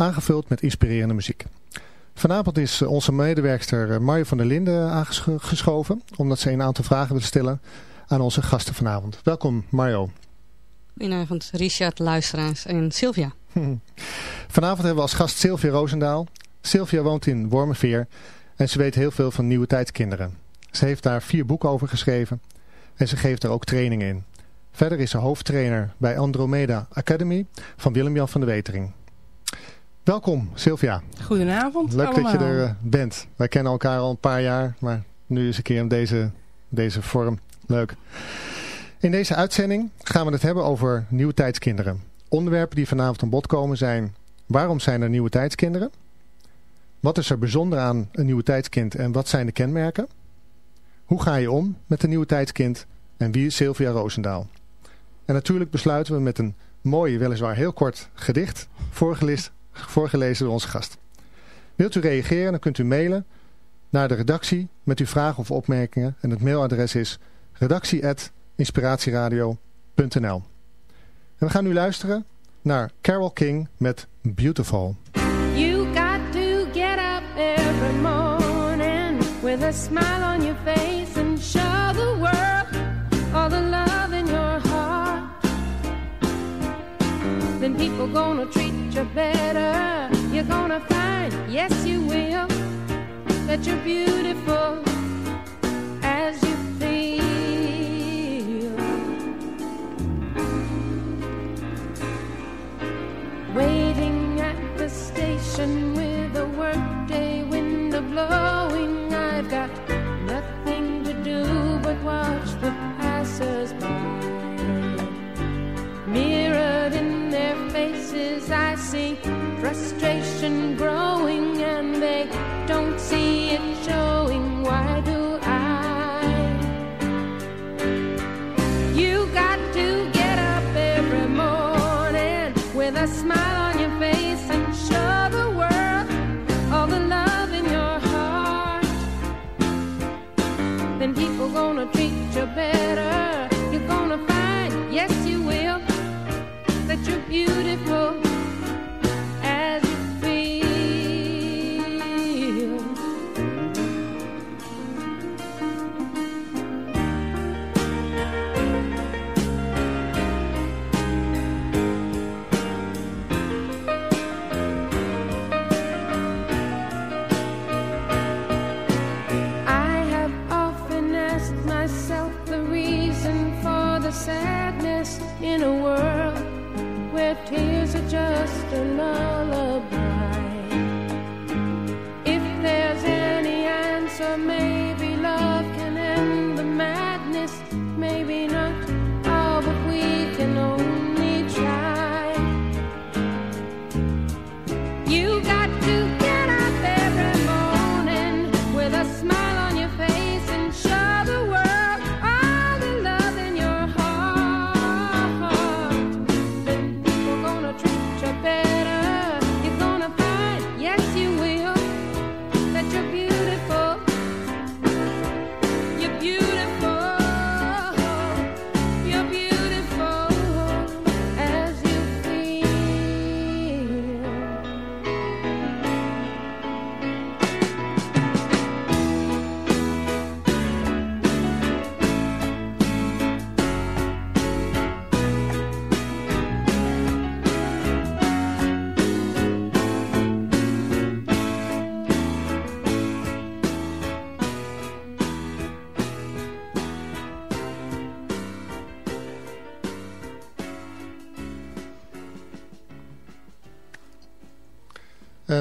aangevuld met inspirerende muziek. Vanavond is onze medewerkster Mario van der Linden aangeschoven, omdat ze een aantal vragen wil stellen aan onze gasten vanavond. Welkom Mario. Goedenavond Richard, luisteraars en Sylvia. Vanavond hebben we als gast Sylvia Roosendaal. Sylvia woont in Wormerveer en ze weet heel veel van nieuwe tijdskinderen. Ze heeft daar vier boeken over geschreven en ze geeft daar ook trainingen in. Verder is ze hoofdtrainer bij Andromeda Academy van Willem-Jan van de Wetering. Welkom Sylvia. Goedenavond Leuk dat je er eh, bent. Wij kennen elkaar al een paar jaar, maar nu is een keer in deze, deze vorm. Leuk. In deze uitzending gaan we het hebben over nieuwe tijdskinderen. Onderwerpen die vanavond aan bod komen zijn... Waarom zijn er nieuwe tijdskinderen? Wat is er bijzonder aan een nieuwe tijdskind en wat zijn de kenmerken? Hoe ga je om met een nieuwe tijdskind en wie is Sylvia Roosendaal? En natuurlijk besluiten we met een mooi, weliswaar heel kort gedicht voorgelezen, voorgelezen door onze gast. Wilt u reageren, dan kunt u mailen naar de redactie met uw vragen of opmerkingen. En het mailadres is redactie.inspiratieradio.nl En we gaan nu luisteren naar Carol King met Beautiful. You got to get up every morning with a smile on your face and show the world all the love in your heart. Then people gonna treat you better. You're gonna find, yes you will, that you're beautiful as you feel. Waiting at the station with a workday window blowing, I've got nothing to do but watch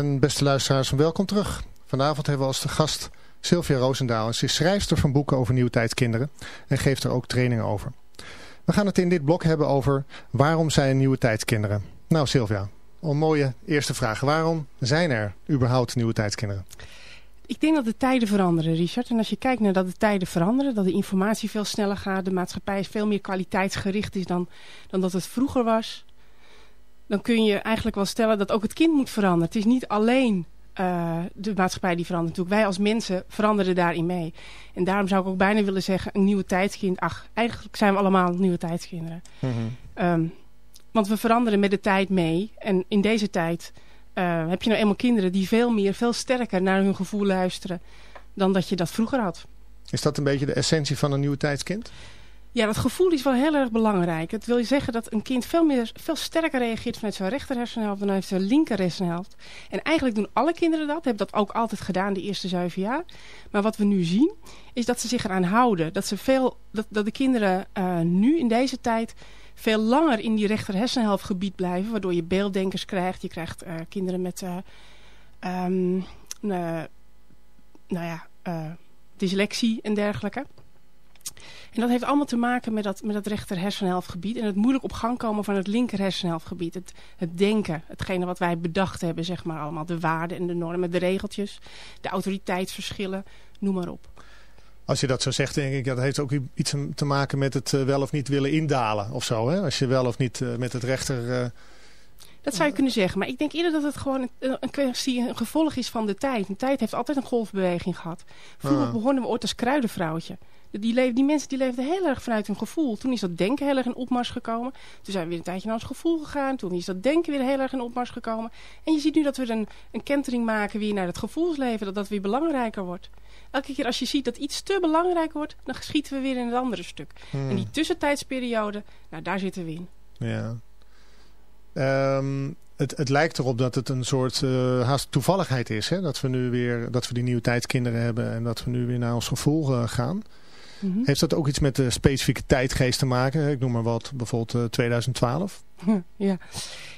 En beste luisteraars, welkom terug. Vanavond hebben we als de gast Sylvia Roosendaal. En ze is schrijfster van boeken over nieuwe tijdskinderen en geeft er ook trainingen over. We gaan het in dit blok hebben over waarom zijn nieuwe tijdskinderen. Nou Sylvia, een mooie eerste vraag. Waarom zijn er überhaupt nieuwe tijdskinderen? Ik denk dat de tijden veranderen, Richard. En als je kijkt naar dat de tijden veranderen, dat de informatie veel sneller gaat, de maatschappij veel meer kwaliteitsgericht is dan, dan dat het vroeger was, dan kun je eigenlijk wel stellen dat ook het kind moet veranderen. Het is niet alleen eh, de maatschappij die verandert natuurlijk. Wij als mensen veranderen daarin mee. En daarom zou ik ook bijna willen zeggen, een nieuwe tijdskind. Ach, eigenlijk zijn we allemaal nieuwe tijdskinderen. Ehm, want we veranderen met de tijd mee. En in deze tijd eh, heb je nou eenmaal kinderen die veel meer, veel sterker naar hun gevoel luisteren dan dat je dat vroeger had. Is dat een beetje de essentie van een nieuwe tijdskind? Ja, dat gevoel is wel heel erg belangrijk. Het wil je zeggen dat een kind veel, meer, veel sterker reageert vanuit zijn rechter hersenhelft dan vanuit zijn linker hersenhelft. En eigenlijk doen alle kinderen dat, hebben dat ook altijd gedaan de eerste zeven jaar. Maar wat we nu zien, is dat ze zich eraan houden. Dat, ze veel, dat, dat de kinderen uh, nu in deze tijd veel langer in die rechter hersenhelftgebied blijven. Waardoor je beelddenkers krijgt. Je krijgt uh, kinderen met, uh, um, nou ja, dyslexie en dergelijke. En dat heeft allemaal te maken met dat, met dat rechter hersenhelftgebied. En het moeilijk op gang komen van het linker hersenhelftgebied. Het, het denken, hetgene wat wij bedacht hebben, zeg maar allemaal. De waarden en de normen, de regeltjes, de autoriteitsverschillen, noem maar op. Als je dat zo zegt, denk ik, dat heeft ook iets te maken met het wel of niet willen indalen of zo. Hè? Als je wel of niet met het rechter... Uh... Dat zou je kunnen zeggen. Maar ik denk eerder dat het gewoon een, een kwestie, een gevolg is van de tijd. De tijd heeft altijd een golfbeweging gehad. Vroeger begonnen we ooit als kruidenvrouwtje. Die, leef, die mensen die leefden heel erg vanuit hun gevoel. Toen is dat denken heel erg in opmars gekomen. Toen zijn we weer een tijdje naar ons gevoel gegaan. Toen is dat denken weer heel erg in opmars gekomen. En je ziet nu dat we een, een kentering maken weer naar het gevoelsleven. Dat dat weer belangrijker wordt. Elke keer als je ziet dat iets te belangrijk wordt, dan schieten we weer in het andere stuk. Hmm. En die tussentijdsperiode, nou daar zitten we in. Ja. Um, het, het lijkt erop dat het een soort uh, haast toevalligheid is. Hè? Dat we nu weer dat we die nieuwe tijdskinderen hebben en dat we nu weer naar ons gevoel uh, gaan. Mm -hmm. Heeft dat ook iets met de specifieke tijdgeest te maken? Ik noem maar wat, bijvoorbeeld uh, 2012. Ja.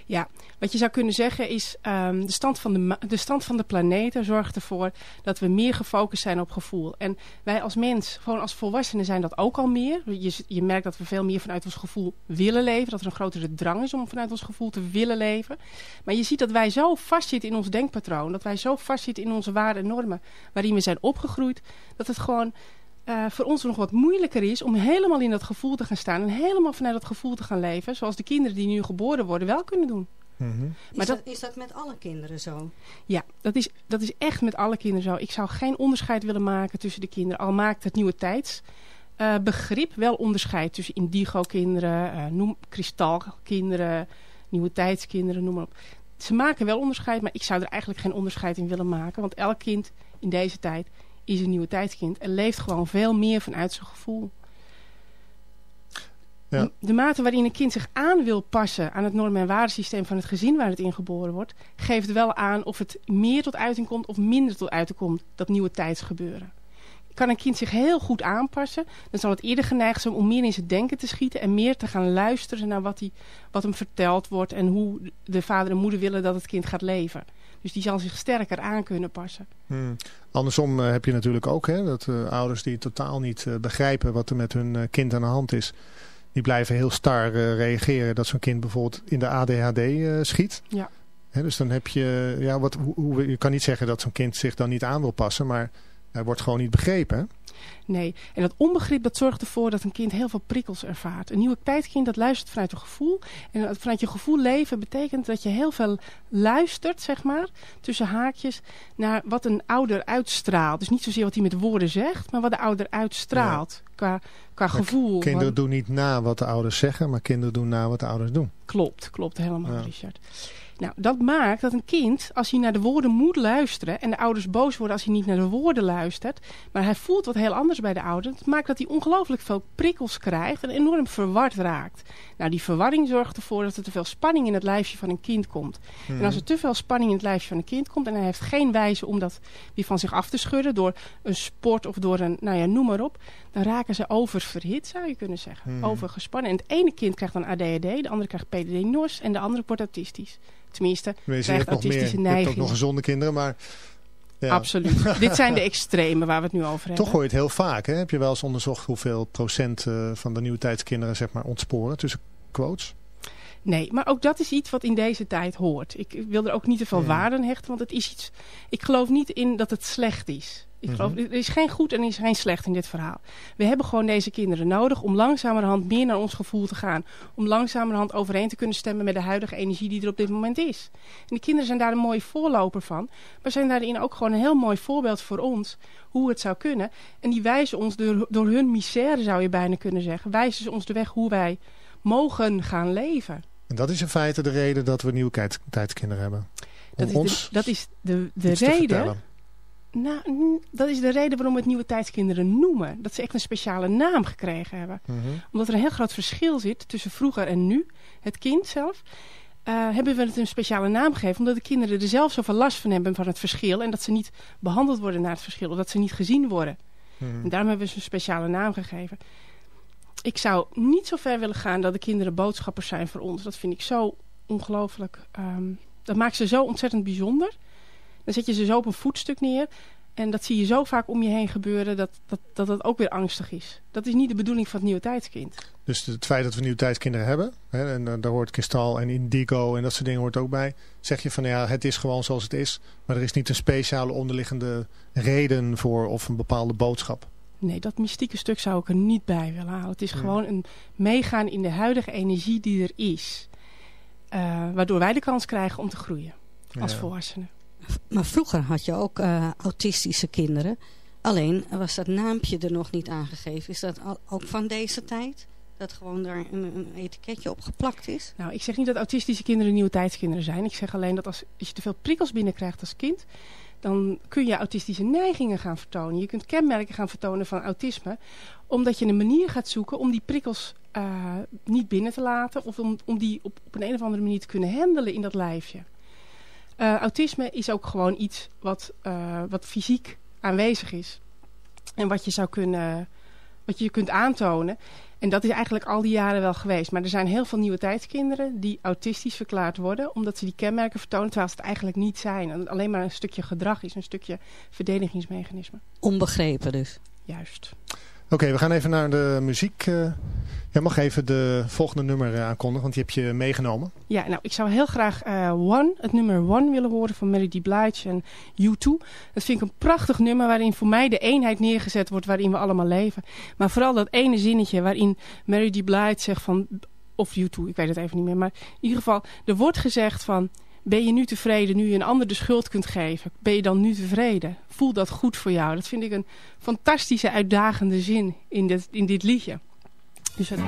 ja, wat je zou kunnen zeggen is um, de, stand van de, de stand van de planeten zorgt ervoor dat we meer gefocust zijn op gevoel. En wij als mens, gewoon als volwassenen zijn dat ook al meer. Je, je merkt dat we veel meer vanuit ons gevoel willen leven. Dat er een grotere drang is om vanuit ons gevoel te willen leven. Maar je ziet dat wij zo vastzitten in ons denkpatroon. Dat wij zo vastzitten in onze waarden en normen waarin we zijn opgegroeid. Dat het gewoon uh, voor ons nog wat moeilijker is om helemaal in dat gevoel te gaan staan. En helemaal vanuit dat gevoel te gaan leven. Zoals de kinderen die nu geboren worden wel kunnen doen. Mm -hmm. maar is, dat, dat, is dat met alle kinderen zo? Ja, dat is, dat is echt met alle kinderen zo. Ik zou geen onderscheid willen maken tussen de kinderen. Al maakt het nieuwe tijds uh, begrip wel onderscheid tussen indigo-kinderen, uh, noem kristalkinderen, nieuwe tijdskinderen, noem maar op. Ze maken wel onderscheid, maar ik zou er eigenlijk geen onderscheid in willen maken. Want elk kind in deze tijd is een nieuwe tijdskind en leeft gewoon veel meer vanuit zijn gevoel. Ja. De mate waarin een kind zich aan wil passen aan het norm- en waardesysteem van het gezin waar het in geboren wordt, geeft wel aan of het meer tot uiting komt of minder tot uiting komt, dat nieuwe tijdsgebeuren. Kan een kind zich heel goed aanpassen, dan zal het eerder geneigd zijn om meer in zijn denken te schieten en meer te gaan luisteren naar wat, die, wat hem verteld wordt en hoe de vader en moeder willen dat het kind gaat leven. Dus die zal zich sterker aan kunnen passen. Hmm. Andersom uh, heb je natuurlijk ook hè, dat uh, ouders die totaal niet uh, begrijpen wat er met hun kind aan de hand is. Die blijven heel star reageren dat zo'n kind bijvoorbeeld in de ADHD schiet. Ja. Hè, dus dan heb je, ja, wat, hoe, hoe, je kan niet zeggen dat zo'n kind zich dan niet aan wil passen, maar hij wordt gewoon niet begrepen. Nee, en dat onbegrip dat zorgt ervoor dat een kind heel veel prikkels ervaart. Een nieuwe tijdkind dat luistert vanuit een gevoel. En vanuit je gevoel leven betekent dat je heel veel luistert, zeg maar, tussen haakjes, naar wat een ouder uitstraalt. Dus niet zozeer wat hij met woorden zegt, maar wat de ouder uitstraalt ja. qua, qua gevoel. Kinderen want... doen niet na wat de ouders zeggen, maar kinderen doen na wat de ouders doen. Klopt, klopt helemaal, ja. Richard. Nou, dat maakt dat een kind, als hij naar de woorden moet luisteren... en de ouders boos worden als hij niet naar de woorden luistert... maar hij voelt wat heel anders bij de ouders... dat maakt dat hij ongelooflijk veel prikkels krijgt en enorm verward raakt. Nou, die verwarring zorgt ervoor dat er te veel spanning in het lijfje van een kind komt. Hmm. En als er te veel spanning in het lijfje van een kind komt... en hij heeft geen wijze om dat weer van zich af te schudden... door een sport of door een, nou ja, noem maar op... dan raken ze oververhit, zou je kunnen zeggen. Hmm. Overgespannen. En het ene kind krijgt dan ADHD, de andere krijgt PDD-NOS... en de andere wordt autistisch. Tenminste, Wees, krijgt autistische neigingen. Je hebt ook nog gezonde kinderen, maar... Ja. Absoluut. Dit zijn de extreme waar we het nu over hebben. Toch hoor je het heel vaak. Hè? Heb je wel eens onderzocht hoeveel procent uh, van de nieuwe tijdskinderen zeg maar, ontsporen tussen quotes? Nee, maar ook dat is iets wat in deze tijd hoort. Ik wil er ook niet te veel waarde aan hechten, want het is iets... Ik geloof niet in dat het slecht is. Ik geloof, mhm. er is geen goed en er is geen slecht in dit verhaal. We hebben gewoon deze kinderen nodig om langzamerhand meer naar ons gevoel te gaan. Om langzamerhand overeen te kunnen stemmen met de huidige energie die er op dit moment is. En die kinderen zijn daar een mooie voorloper van. Maar zijn daarin ook gewoon een heel mooi voorbeeld voor ons hoe het zou kunnen. En die wijzen ons door, door hun misère, zou je bijna kunnen zeggen, wijzen ze ons de weg hoe wij mogen gaan leven. En dat is in feite de reden dat we nieuwe tijdskinderen hebben. Dat Om is ons de, dat is de, de reden. Nou, dat is de reden waarom we het nieuwe tijdskinderen noemen. Dat ze echt een speciale naam gekregen hebben. Mhm. Omdat er een heel groot verschil zit tussen vroeger en nu. Het kind zelf. eh, hebben we het een speciale naam gegeven. Omdat de kinderen er zelf zoveel last van hebben van het verschil. En dat ze niet behandeld worden naar het verschil. Of dat ze niet gezien worden. Mhm. En daarom hebben we ze een speciale naam gegeven. Ik zou niet zo ver willen gaan dat de kinderen boodschappers zijn voor ons. Dat vind ik zo ongelooflijk. ehm, dat maakt ze zo ontzettend bijzonder. Dan zet je ze zo op een voetstuk neer. En dat zie je zo vaak om je heen gebeuren dat dat, dat het ook weer angstig is. Dat is niet de bedoeling van het nieuwe tijdskind. Dus het feit dat we nieuwe tijdskinderen hebben, hè, en eh, daar hoort kristal en indigo en dat soort dingen hoort ook bij. Zeg je van ja, het is gewoon zoals het is, maar er is niet een speciale onderliggende reden voor of een bepaalde boodschap. Nee, dat mystieke stuk zou ik er niet bij willen halen. Het is Ja. gewoon een meegaan in de huidige energie die er is. Eh, waardoor wij de kans krijgen om te groeien als Ja. volwassenen. Maar vroeger had je ook eh, autistische kinderen. Alleen was dat naampje er nog niet aangegeven. Is dat al- ook van deze tijd? Dat gewoon daar een, een etiketje op geplakt is? Nou, ik zeg niet dat autistische kinderen nieuwe tijdskinderen zijn. Ik zeg alleen dat als, als je te veel prikkels binnenkrijgt als kind... dan kun je autistische neigingen gaan vertonen. Je kunt kenmerken gaan vertonen van autisme... omdat je een manier gaat zoeken om die prikkels eh, niet binnen te laten... of om, om die op, op een, een of andere manier te kunnen handelen in dat lijfje. Eh, autisme is ook gewoon iets wat, eh, wat fysiek aanwezig is. En wat je zou kunnen... wat je kunt aantonen... En dat is eigenlijk al die jaren wel geweest. Maar er zijn heel veel nieuwe tijdskinderen die autistisch verklaard worden. Omdat ze die kenmerken vertonen terwijl ze het eigenlijk niet zijn. En alleen maar een stukje gedrag is. Een stukje verdedigingsmechanisme. Onbegrepen dus. Juist. Oké, we gaan even naar de muziek. eh. Jij mag even de volgende nummer eh, aankondigen, want die heb je meegenomen. Ja, nou, ik zou heel graag eh, One, het nummer One willen horen van Mary D. En U2. Dat vind ik een prachtig nummer waarin voor mij de eenheid neergezet wordt waarin we allemaal leven. Maar vooral dat ene zinnetje waarin Mary D. Zegt van, of U2, ik weet het even niet meer. Maar in ieder geval, er wordt gezegd van, ben je nu tevreden nu je een ander de schuld kunt geven? Ben je dan nu tevreden? Voel dat goed voor jou? Dat vind ik een fantastische, uitdagende zin in dit, in dit liedje. Dus het...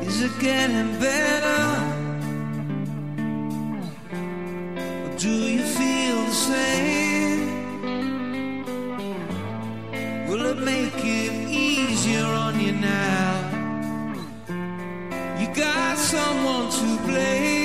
Is it getting better? Do you feel the same? Now? You got someone to blame.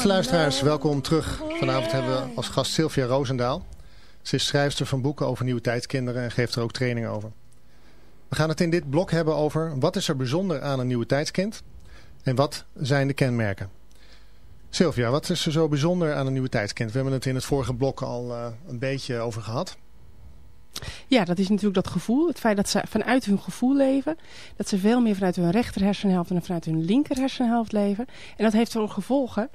Beste luisteraars, welkom terug. Vanavond hebben we als gast Sylvia Roosendaal. Ze is schrijfster van boeken over nieuwe tijdskinderen en geeft er ook training over. We gaan het in dit blok hebben over wat is er bijzonder aan een nieuwe tijdskind en wat zijn de kenmerken. Sylvia, wat is er zo bijzonder aan een nieuwe tijdskind? We hebben het in het vorige blok al uh, een beetje over gehad. Ja, dat is natuurlijk dat gevoel. Het feit dat ze vanuit hun gevoel leven. Dat ze veel meer vanuit hun rechter hersenhelft en vanuit hun linker hersenhelft leven. En dat heeft voor gevolgen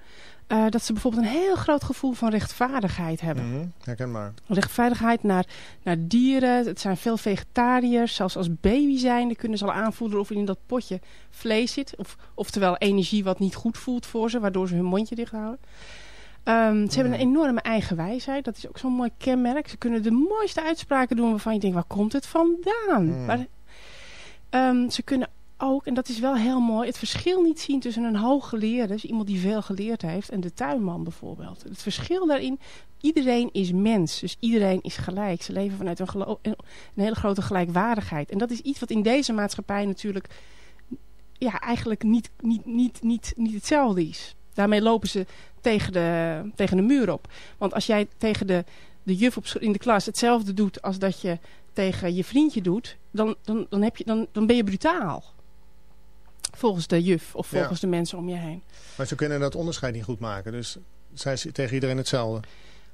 uh, dat ze bijvoorbeeld een heel groot gevoel van rechtvaardigheid hebben. Mm -hmm, herkenbaar. Rechtvaardigheid naar, naar dieren. Het zijn veel vegetariërs. Zelfs als baby zijn, dan kunnen ze al aanvoelen of er in dat potje vlees zit. Of, oftewel energie wat niet goed voelt voor ze, waardoor ze hun mondje dicht houden. Um, ze hebben een enorme eigen wijsheid. Dat is ook zo'n mooi kenmerk. Ze kunnen de mooiste uitspraken doen waarvan je denkt, waar komt het vandaan? Mm. Maar, um, ze kunnen ook, en dat is wel heel mooi, het verschil niet zien tussen een hooggeleerde, dus iemand die veel geleerd heeft, en de tuinman bijvoorbeeld. Het verschil daarin, iedereen is mens, dus iedereen is gelijk. Ze leven vanuit een, een hele grote gelijkwaardigheid. En dat is iets wat in deze maatschappij natuurlijk ja, eigenlijk niet, niet, niet, niet, niet hetzelfde is. Daarmee lopen ze tegen de, tegen de muur op. Want als jij tegen de, de juf op, in de klas hetzelfde doet als dat je tegen je vriendje doet, dan, dan, dan, heb je, dan, dan ben je brutaal. Volgens de juf of volgens ja. de mensen om je heen. Maar ze kunnen dat onderscheid niet goed maken. Dus zijn ze tegen iedereen hetzelfde.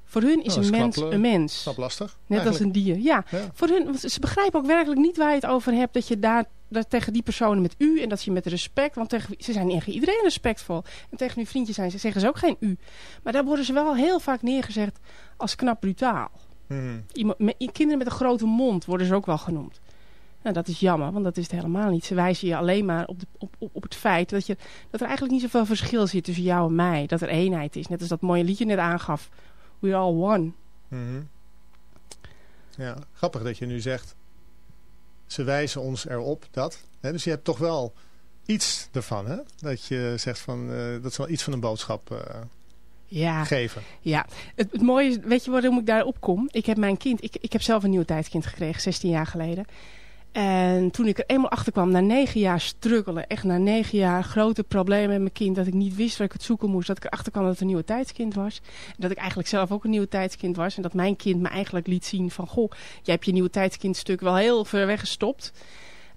Voor hun is Oh, een dat mens knap, een mens. Snap lastig. Net als een dier. Ja, Ja. Voor hun, ze begrijpen ook werkelijk niet waar je het over hebt. Dat je daar dat tegen die personen met u en dat je met respect. Want tegen, ze zijn tegen iedereen respectvol. En tegen hun vriendjes zijn ze, zeggen ze ook geen u. Maar daar worden ze wel heel vaak neergezet als knap brutaal. Mhm. Iemand, met, kinderen met een grote mond worden ze ook wel genoemd. Nou, dat is jammer, want dat is het helemaal niet. Ze wijzen je alleen maar op, de, op, op, op het feit dat, je, dat er eigenlijk niet zoveel verschil zit tussen jou en mij. Dat er eenheid is. Net als dat mooie liedje net aangaf. We all one. Mhm. Ja, grappig dat je nu zegt. Ze wijzen ons erop dat. Hè, dus je hebt toch wel iets ervan, hè? Dat je zegt van, eh, dat ze wel iets van een boodschap eh, Ja, geven. ja. Het, het mooie is, weet je waarom ik daarop kom? Ik heb mijn kind, ik, ik heb zelf een nieuw tijdskind gekregen, 16 jaar geleden. En toen ik er eenmaal achter kwam, na negen jaar struggelen, echt na negen jaar grote problemen met mijn kind, dat ik niet wist waar ik het zoeken moest, dat ik erachter kwam dat het een nieuwe tijdskind was. En dat ik eigenlijk zelf ook een nieuwe tijdskind was. En dat mijn kind me eigenlijk liet zien van, goh, jij hebt je nieuwe tijdskind-stuk wel heel ver weggestopt.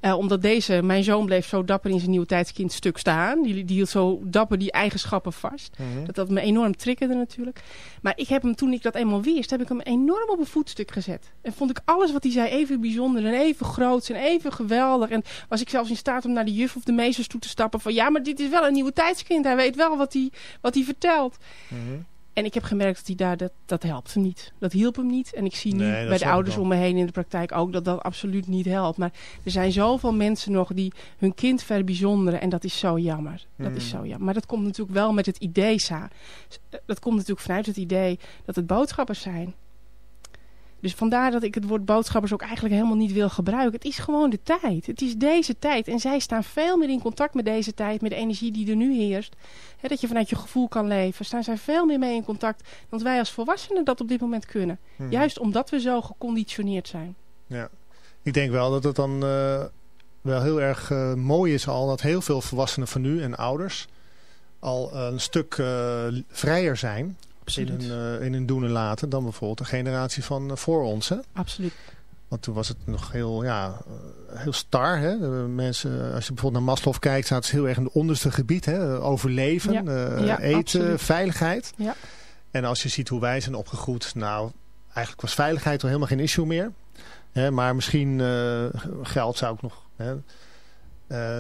Eh, omdat deze, mijn zoon bleef zo dapper in zijn nieuwe tijdskind-stuk staan. Die, die hield zo dapper die eigenschappen vast. Mhm. Dat dat me enorm triggerde natuurlijk. Maar ik heb hem, toen ik dat eenmaal wist, heb ik hem enorm op een voetstuk gezet. En vond ik alles wat hij zei even bijzonder en even groot en even geweldig. En was ik zelfs in staat om naar de juf of de meesters toe te stappen van... ja, maar dit is wel een nieuwe tijdskind. Hij weet wel wat hij, wat hij vertelt. Mhm. En ik heb gemerkt dat hij daar, dat, dat helpt hem niet. Dat hielp hem niet. En ik zie nu Nee, bij de ouders om me heen in de praktijk ook dat dat absoluut niet helpt. Maar er zijn zoveel mensen nog die hun kind verbijzonderen. En dat is zo jammer. Dat is Hmm. zo jammer. Maar dat komt natuurlijk wel met het idee, Sa. Dat komt natuurlijk vanuit het idee dat het boodschappers zijn. Dus vandaar dat ik het woord boodschappers ook eigenlijk helemaal niet wil gebruiken. Het is gewoon de tijd. Het is deze tijd. En zij staan veel meer in contact met deze tijd, met de energie die er nu heerst. Dat je vanuit je gevoel kan leven. Staan zij veel meer mee in contact dan wij als volwassenen dat op dit moment kunnen. Mhm. Juist omdat we zo geconditioneerd zijn. Ja. Ik denk wel dat het dan eh, wel heel erg eh, mooi is al dat heel veel volwassenen van nu en ouders al een stuk eh, vrijer zijn in hun, eh, in hun doen en laten dan bijvoorbeeld de generatie van eh, voor ons. Hè? Absoluut. Want toen was het nog heel, ja, eh, heel star. Hè? Mensen, als je bijvoorbeeld naar Maslow kijkt, staat het heel erg in het onderste gebied. Hè? Overleven, Ja. Ja, eten, absoluut. veiligheid. Ja. En als je ziet hoe wij zijn opgegroeid, nou, eigenlijk was veiligheid al helemaal geen issue meer. Hè? Maar misschien geld zou ook nog. Hè?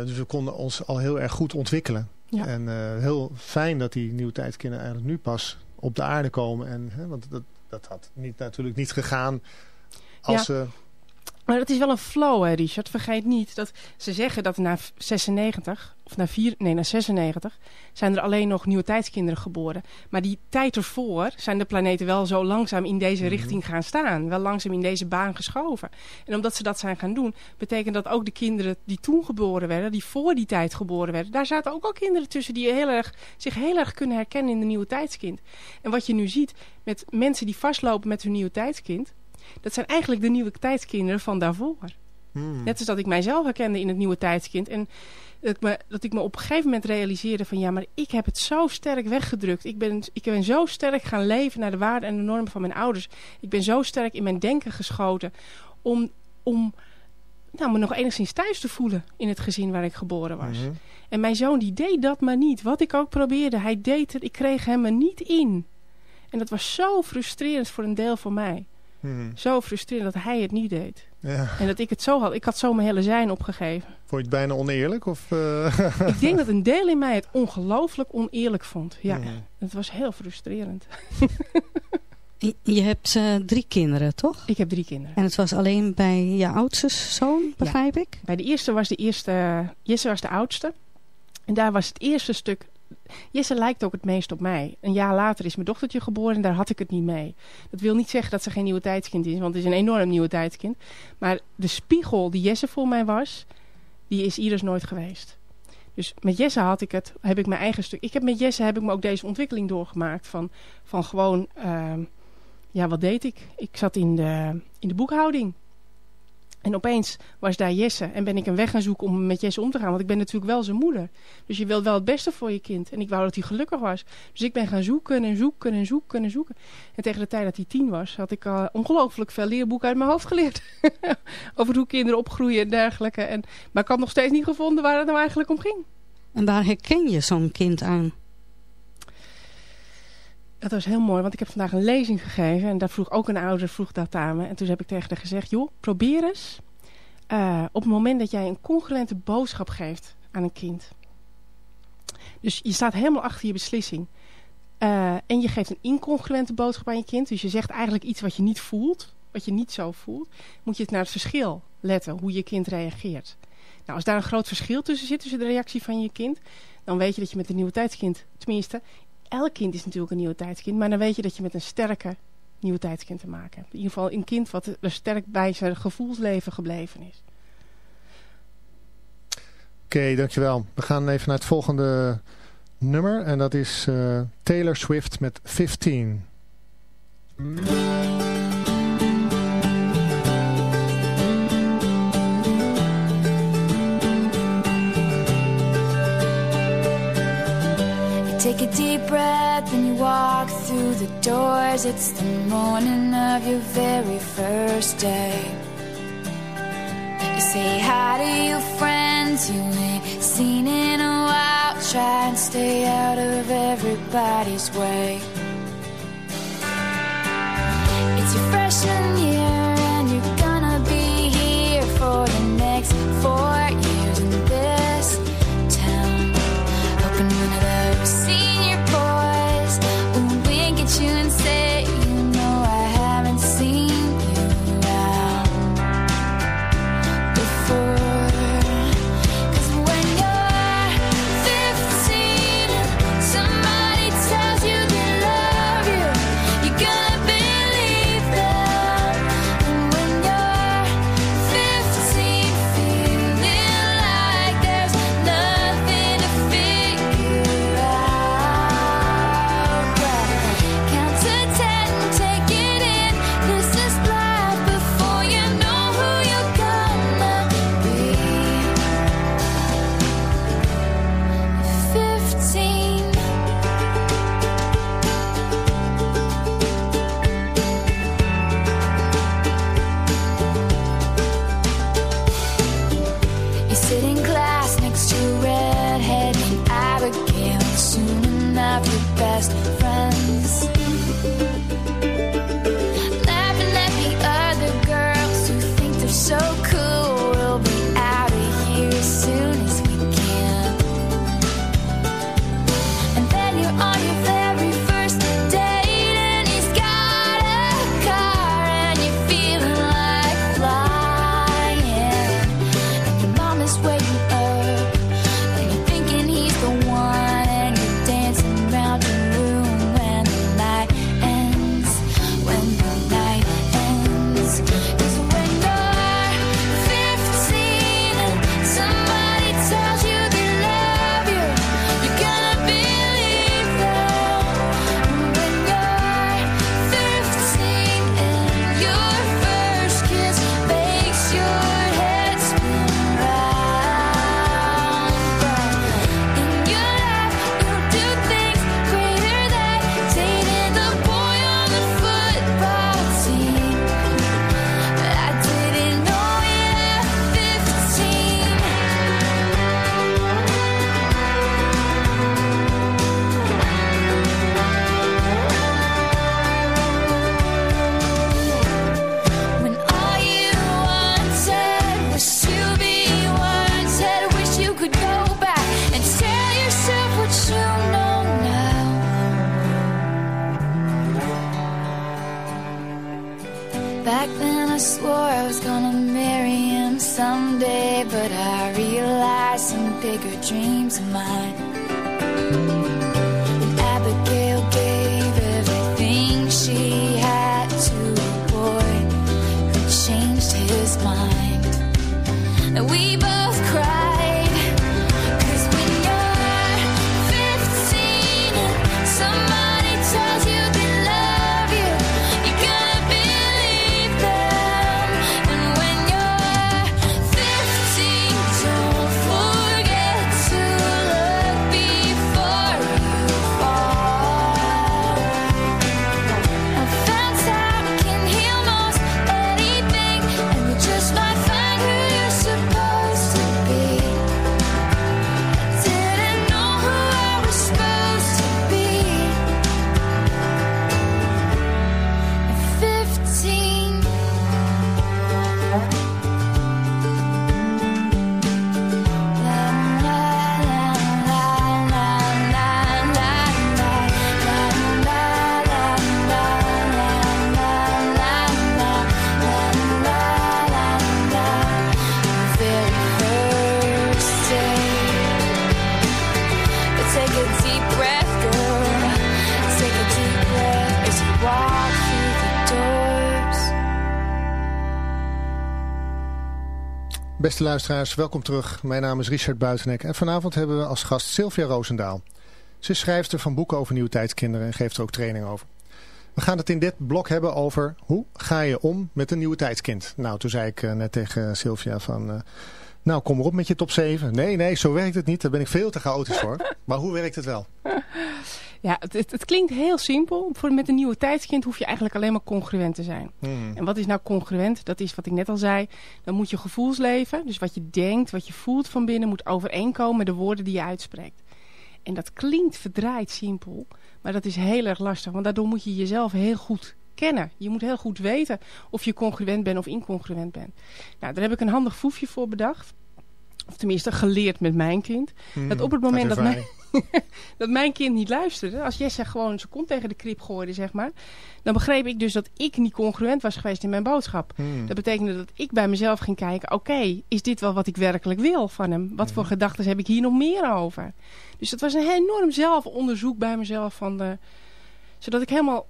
Dus we konden ons al heel erg goed ontwikkelen. En heel fijn dat die nieuwe tijdskinderen eigenlijk nu pas op de aarde komen. En, hè, want dat, dat had niet, natuurlijk niet gegaan als Ja. ze... Maar het is wel een flow, hè, Richard. Vergeet niet dat ze zeggen dat na 96, of na, 4, nee, na 96, zijn er alleen nog nieuwe tijdskinderen geboren. Maar die tijd ervoor zijn de planeten wel zo langzaam in deze Mhm. richting gaan staan. Wel langzaam in deze baan geschoven. En omdat ze dat zijn gaan doen, betekent dat ook de kinderen die toen geboren werden, die voor die tijd geboren werden, daar zaten ook al kinderen tussen die heel erg, zich heel erg kunnen herkennen in de nieuwe tijdskind. En wat je nu ziet met mensen die vastlopen met hun nieuwe tijdskind, dat zijn eigenlijk de nieuwe tijdskinderen van daarvoor. Hmm. Net als dat ik mijzelf herkende in het nieuwe tijdskind. En dat ik, me, dat ik me op een gegeven moment realiseerde van... ja, maar ik heb het zo sterk weggedrukt. Ik ben, ik ben zo sterk gaan leven naar de waarden en de normen van mijn ouders. Ik ben zo sterk in mijn denken geschoten... om, om nou, me nog enigszins thuis te voelen in het gezin waar ik geboren was. Mhm. En mijn zoon die deed dat maar niet. Wat ik ook probeerde, hij deed het. Ik kreeg hem er niet in. En dat was zo frustrerend voor een deel van mij. Mhm. Zo frustrerend dat hij het niet deed. Ja. En dat ik het zo had. Ik had zo mijn hele zijn opgegeven. Vond je het bijna oneerlijk? Of, eh? ik denk dat een deel in mij het ongelooflijk oneerlijk vond. Ja, Mhm. het was heel frustrerend. Je- Je hebt eh, drie kinderen, toch? Ik heb drie kinderen. En het was alleen bij je oudste zoon, begrijp ik? Bij de eerste was de eerste... Jesse was de oudste. En daar was het eerste stuk... Jesse lijkt ook het meest op mij. Een jaar later is mijn dochtertje geboren en daar had ik het niet mee. Dat wil niet zeggen dat ze geen nieuwe tijdskind is, want het is een enorm nieuwe tijdskind. Maar de spiegel die Jesse voor mij was, die is Iris nooit geweest. Dus met Jesse had ik het, heb ik mijn eigen stuk. Ik heb met Jesse heb ik me ook deze ontwikkeling doorgemaakt van, van gewoon, ehm, ja wat deed ik? Ik zat in de, in de boekhouding. En opeens was daar Jesse en ben ik een weg gaan zoeken om met Jesse om te gaan. Want ik ben natuurlijk wel zijn moeder. Dus je wilt wel het beste voor je kind. En ik wou dat hij gelukkig was. Dus ik ben gaan zoeken en zoeken en zoeken en zoeken. En tegen de tijd dat hij tien was, had ik uh, ongelooflijk veel leerboeken uit mijn hoofd geleerd. Over hoe kinderen opgroeien en dergelijke. En, maar ik had nog steeds niet gevonden waar het nou eigenlijk om ging. En waar herken je zo'n kind aan? Dat was heel mooi, want ik heb vandaag een lezing gegeven. En daar vroeg ook een ouder vroeg dat aan me. En toen heb ik tegen haar gezegd, joh, probeer eens. Uh, op het moment dat jij een congruente boodschap geeft aan een kind. Dus je staat helemaal achter je beslissing. Uh, en je geeft een incongruente boodschap aan je kind. Dus je zegt eigenlijk iets wat je niet voelt. Wat je niet zo voelt. Moet je het naar het verschil letten. Hoe je kind reageert. Nou, als daar een groot verschil tussen zit. Tussen de reactie van je kind. Dan weet je dat je met een nieuwe tijdskind. Tenminste, elk kind is natuurlijk een nieuwe tijdskind. Maar dan weet je dat je met een sterke nieuwe tijdskind te maken hebt. In ieder geval een kind wat er sterk bij zijn gevoelsleven gebleven is. Oké, dankjewel. We gaan even naar het volgende nummer. En dat is uh, Taylor Swift met 15. Take a deep breath and you walk through the doors. It's the morning of your very first day. You say hi to your friends you ain't seen in a while. Try and stay out of everybody's way. It's your freshman year Beste luisteraars, welkom terug. Mijn naam is Richard Buitenek en vanavond hebben we als gast Sylvia Roosendaal. Ze is schrijfster van boeken over nieuwtijdskinderen en geeft er ook training over. We gaan het in dit blok hebben over hoe ga je om met een nieuwe tijdskind. Nou, toen zei ik eh, net tegen Sylvia van... eh, nou, kom erop met je top 7. Nee, nee, zo werkt het niet. Daar ben ik veel te chaotisch voor. Maar hoe werkt het wel? Ja, het, het, het klinkt heel simpel. Voor, met een nieuwe tijdskind hoef je eigenlijk alleen maar congruent te zijn. Hmm. En wat is nou congruent? Dat is wat ik net al zei. Dan moet je gevoelsleven, dus wat je denkt, wat je voelt van binnen, moet overeenkomen met de woorden die je uitspreekt. En dat klinkt verdraaid simpel, maar dat is heel erg lastig. Want daardoor moet je jezelf heel goed kennen. Je moet heel goed weten of je congruent bent of incongruent bent. Nou, daar heb ik een handig foefje voor bedacht. Of tenminste geleerd met mijn kind. Hmm. Dat op het moment dat mijn. dat mijn kind niet luisterde. Als Jesse gewoon zijn kont tegen de krip gooide, zeg maar. Dan begreep ik dus dat ik niet congruent was geweest in mijn boodschap. Hmm. Dat betekende dat ik bij mezelf ging kijken... oké, is dit wel wat ik werkelijk wil van hem? Wat voor gedachten heb ik hier nog meer over? Dus dat was een enorm zelfonderzoek bij mezelf. Van de, zodat ik helemaal...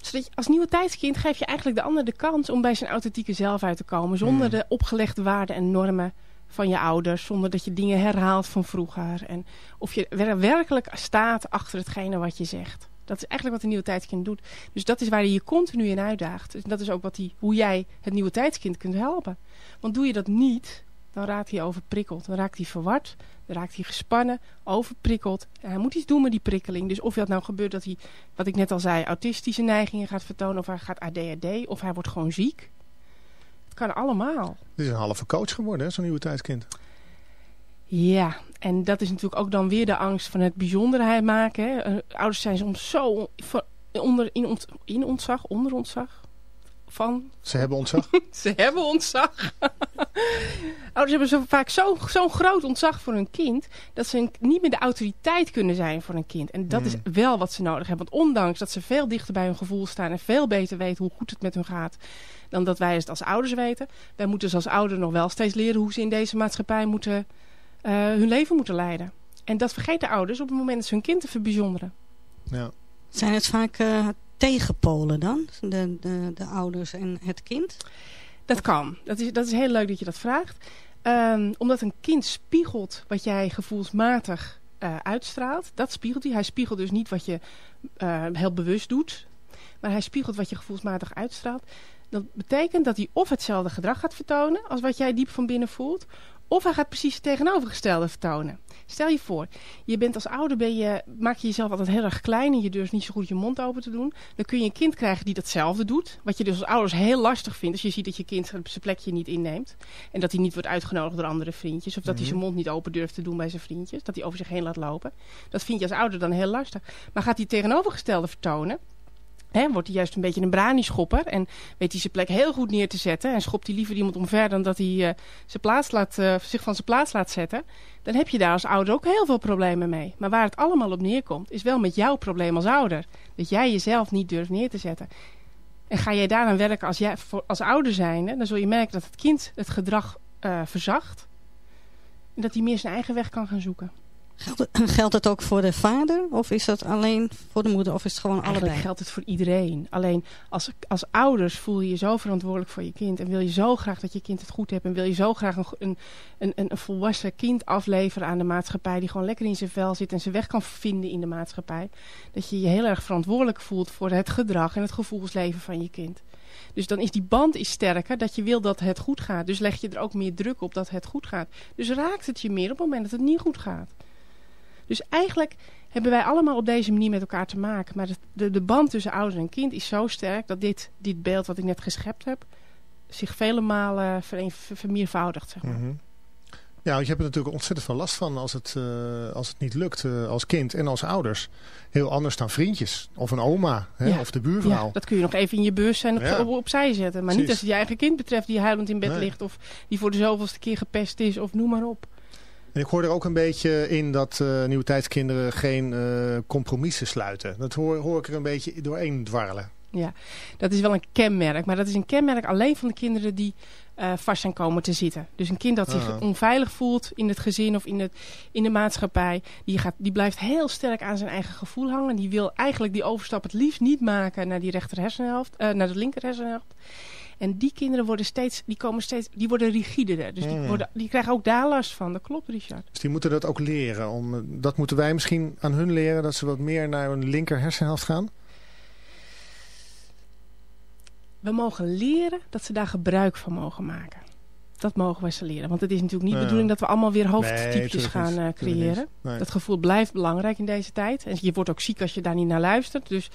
Zodat je, als nieuwe tijdskind geef je eigenlijk de ander de kans... om bij zijn authentieke zelf uit te komen. Zonder Hmm. de opgelegde waarden en normen van je ouders. Zonder dat je dingen herhaalt van vroeger. En of je wer- werkelijk staat achter hetgene wat je zegt. Dat is eigenlijk wat een nieuwe tijdskind doet. Dus dat is waar je je continu in uitdaagt. Dus dat is ook wat die, hoe jij het nieuwe tijdskind kunt helpen. Want doe je dat niet, dan raakt hij overprikkeld. Dan raakt hij verward, dan raakt hij gespannen, overprikkeld. En hij moet iets doen met die prikkeling. Dus of dat nou gebeurt dat hij, wat ik net al zei, autistische neigingen gaat vertonen... of hij gaat ADHD, of hij wordt gewoon ziek. Het kan allemaal. Dit is een halve coach geworden, zo'n nieuwe tijdskind. Ja, en dat is natuurlijk ook dan weer de angst van het bijzonderheid maken. Hè. Eh, Ouders zijn soms zo onder, in, ont, in ontzag, onder ontzag. Van, Ze hebben ontzag. ze hebben ontzag. Ouders hebben zo vaak zo- zo'n groot ontzag voor hun kind... dat ze niet meer de autoriteit kunnen zijn voor een kind. En dat is wel wat ze nodig hebben. Want ondanks dat ze veel dichter bij hun gevoel staan... en veel beter weten hoe goed het met hun gaat... dan dat wij het als ouders weten... wij moeten dus als ouder nog wel steeds leren... hoe ze in deze maatschappij moeten, eh, hun leven moeten leiden. En dat vergeten ouders op het moment dat ze hun kind te verbijzonderen. Ja. Zijn het vaak eh, tegenpolen dan? De, de, de ouders en het kind? Dat kan. Dat is, dat is heel leuk dat je dat vraagt. Ehm, omdat een kind spiegelt wat jij gevoelsmatig eh, uitstraalt. Dat spiegelt hij. Hij spiegelt dus niet wat je eh, heel bewust doet. Maar hij spiegelt wat je gevoelsmatig uitstraalt. Dat betekent dat hij of hetzelfde gedrag gaat vertonen als wat jij diep van binnen voelt. Of hij gaat precies het tegenovergestelde vertonen. Stel je voor, je bent als ouder, ben je, maak je jezelf altijd heel erg klein en je durft niet zo goed je mond open te doen. Dan kun je een kind krijgen die datzelfde doet. Wat je dus als ouders heel lastig vindt. Als je ziet dat je kind zijn plekje niet inneemt. En dat hij niet wordt uitgenodigd door andere vriendjes. Of dat hij zijn mond niet open durft te doen bij zijn vriendjes. Dat hij over zich heen laat lopen. Dat vind je als ouder dan heel lastig. Maar gaat hij het tegenovergestelde vertonen. Wordt hij juist een beetje een brani-schopper. En weet hij zijn plek heel goed neer te zetten. En schopt hij liever iemand omver dan dat hij eh, zijn plaats laat, eh, zich van zijn plaats laat zetten. Dan heb je daar als ouder ook heel veel problemen mee. Maar waar het allemaal op neerkomt, is wel met jouw probleem als ouder. Dat jij jezelf niet durft neer te zetten. En ga jij daaraan werken als, jij, als ouder zijnde, dan zul je merken dat het kind het gedrag eh, verzacht. En dat hij meer zijn eigen weg kan gaan zoeken. Geldt het, ook voor de vader? Of is dat alleen voor de moeder? Of is het gewoon Eigenlijk allebei? geldt het voor iedereen. Alleen als, als ouders voel je je zo verantwoordelijk voor je kind. En wil je zo graag dat je kind het goed hebt. En wil je zo graag een, een, een, een volwassen kind afleveren aan de maatschappij. Die gewoon lekker in zijn vel zit en zijn weg kan vinden in de maatschappij. Dat je je heel erg verantwoordelijk voelt voor het gedrag en het gevoelsleven van je kind. Dus dan is die band is sterker dat je wil dat het goed gaat. Dus leg je er ook meer druk op dat het goed gaat. Dus raakt het je meer op het moment dat het niet goed gaat. Dus eigenlijk hebben wij allemaal op deze manier met elkaar te maken. Maar de, de, de band tussen ouder en kind is zo sterk dat dit, dit beeld wat ik net geschept heb, zich vele malen vermeervoudigt. Zeg maar. Mhm. Ja, want je hebt er natuurlijk ontzettend veel last van als het, eh, als het niet lukt eh, als kind en als ouders. Heel anders dan vriendjes of een oma hè, Ja. of de buurvrouw. Ja, dat kun je nog even in je bus zijn op, Ja. op, opzij zetten. Maar niet als het je eigen kind betreft die huilend in bed Nee. ligt. Of die voor de zoveelste keer gepest is. Of noem maar op. En ik hoor er ook een beetje in dat eh nieuwe tijdskinderen geen eh, compromissen sluiten. Dat hoor, hoor ik er een beetje doorheen dwarrelen. Dat is wel een kenmerk. Maar dat is een kenmerk alleen van de kinderen die eh, vast zijn komen te zitten. Dus een kind dat zich Ah. onveilig voelt in het gezin of in, het, in de maatschappij. Die, gaat, die blijft heel sterk aan zijn eigen gevoel hangen. Die wil eigenlijk die overstap het liefst niet maken naar die rechter hersenhelft. naar de linker hersenhelft. En die kinderen worden steeds, die komen steeds, die worden rigider. Dus die, worden, die krijgen ook daar last van. Dat klopt, Richard. Dus die moeten dat ook leren. Om, eh, dat moeten wij misschien aan hun leren. Dat ze wat meer naar hun linker hersenhelft gaan. We mogen leren dat ze daar gebruik van mogen maken. Dat mogen we ze leren. Want het is natuurlijk niet de bedoeling dat we allemaal weer hoofdtypjes gaan eh, creëren. Nee. Dat gevoel blijft belangrijk in deze tijd. En je wordt ook ziek als je daar niet naar luistert. Dus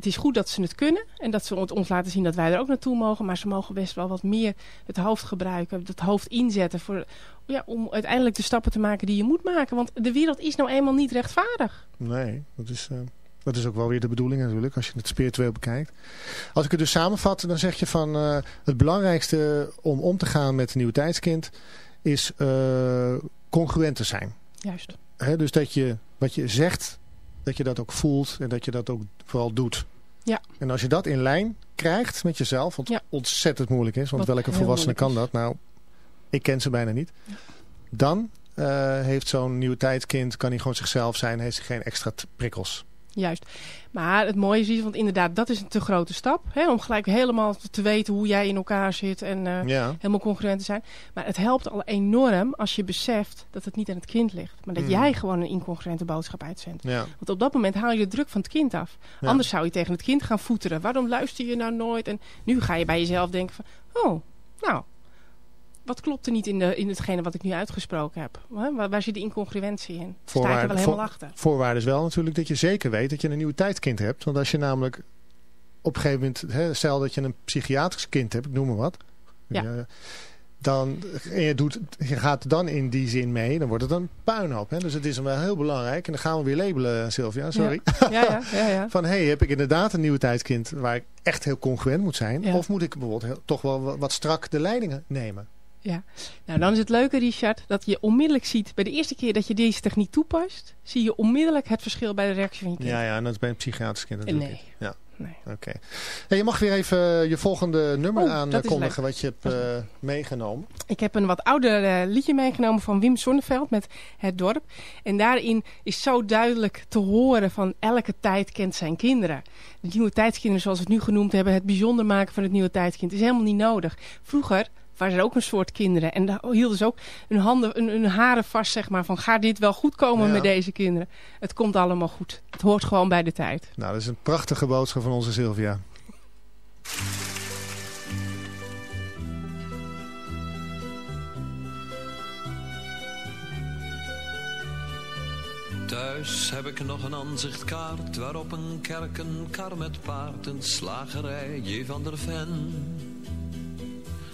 het is goed dat ze het kunnen. En dat ze ons laten zien dat wij er ook naartoe mogen. Maar ze mogen best wel wat meer het hoofd gebruiken. Het hoofd inzetten. Voor, ja, om uiteindelijk de stappen te maken die je moet maken. Want de wereld is nou eenmaal niet rechtvaardig. Nee, dat is, eh, dat is ook wel weer de bedoeling natuurlijk, als je het spiritueel bekijkt. Als ik het dus samenvat, dan zeg je van eh, het belangrijkste om om te gaan met een nieuw tijdskind is eh, congruent te zijn. Juist. Hè, dus dat je wat je zegt, dat je dat ook voelt en dat je dat ook vooral doet. Ja. En als je dat in lijn krijgt met jezelf, wat Ja. ontzettend moeilijk is, want Wat welke volwassene kan dat? Nou, ik ken ze bijna niet. Dan eh, heeft zo'n nieuw tijdskind, kan hij gewoon zichzelf zijn, heeft hij geen extra prikkels. Juist. Maar het mooie is, want inderdaad, dat is een te grote stap. Hè, om gelijk helemaal te weten hoe jij in elkaar zit en eh, Ja. helemaal congruent te zijn. Maar het helpt al enorm als je beseft dat het niet aan het kind ligt. Maar dat Hmm. jij gewoon een incongruente boodschap uitzendt. Ja. Want op dat moment haal je de druk van het kind af. Ja. Anders zou je tegen het kind gaan voeteren. Waarom luister je nou nooit? En nu ga je bij jezelf denken van... Oh, nou, wat klopt er niet in, de, in hetgene wat ik nu uitgesproken heb? Waar, waar zit de incongruentie in? Sta ik er wel helemaal achter? Voorwaarde is wel natuurlijk dat je zeker weet dat je een nieuw tijdskind hebt. Want als je namelijk op een gegeven moment, hè, stel dat je een psychiatrisch kind hebt, ik noem maar wat. Ja. Dan, en je, doet, je gaat dan in die zin mee, dan wordt het een puinhoop. Hè? Dus het is wel heel belangrijk. En dan gaan we weer labelen, Sylvia, sorry. Ja, ja, ja. ja. Van, hey, heb ik inderdaad een nieuw tijdskind waar ik echt heel congruent moet zijn? Of moet ik bijvoorbeeld heel- toch wel wat strak de leidingen nemen? Nou, dan is het leuke, Richard, dat je onmiddellijk ziet... bij de eerste keer dat je deze techniek toepast... zie je onmiddellijk het verschil bij de reactie van je kind. Ja, ja, en dat is bij een psychiatrisch kind natuurlijk. nee. Ja. nee. Oké. Hey, je mag weer even je volgende nummer Oh, aankondigen wat je hebt eh, meegenomen. Ik heb een wat ouder eh, liedje meegenomen van Wim Sonneveld met Het Dorp. En daarin is zo duidelijk te horen van elke tijd kent zijn kinderen. De nieuwe tijdskinderen, zoals we het nu genoemd hebben, het bijzonder maken van het nieuwe tijdskind, is helemaal niet nodig. Vroeger waren er ook een soort kinderen. En daar hielden ze ook hun, handen, hun, hun haren vast, zeg maar, van gaat dit wel goed komen Ja. met deze kinderen? Het komt allemaal goed. Het hoort gewoon bij de tijd. Nou, dat is een prachtige boodschap van onze Sylvia. Thuis heb ik nog een aanzichtkaart waarop een kerk, een kar met paard, een slagerij, J. van der Ven.